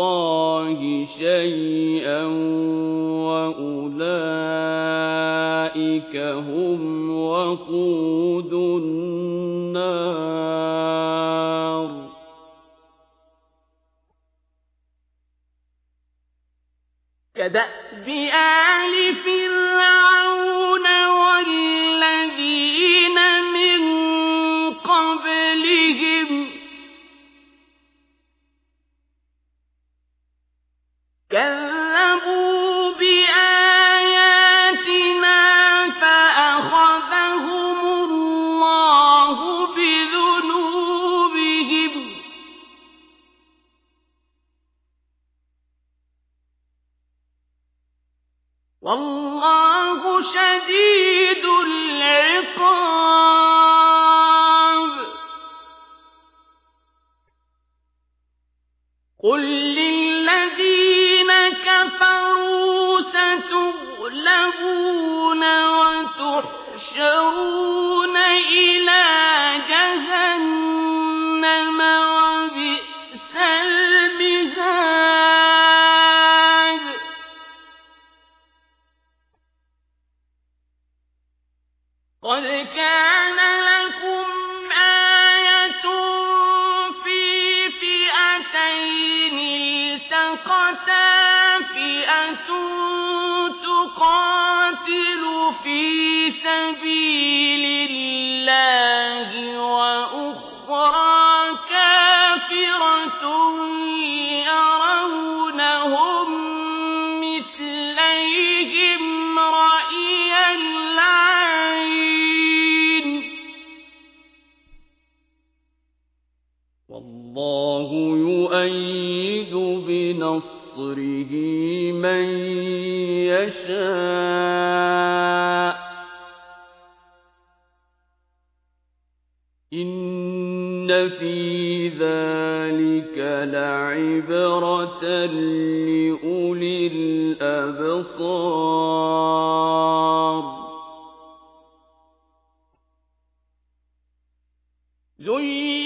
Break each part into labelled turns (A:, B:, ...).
A: الله شيئا وأولئك هم وقود النار.
B: كدأب آل فرعون والله شديد العقاب. قل للذين كفروا ستغلبون وتحشرون. التقتا فئة تقاتل في سبيل الله وأخرى كافرة العين
A: والله يؤيد بنصره من يشاء إن في ذلك لعبرة لأولي الأبصار
B: زين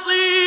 B: بصير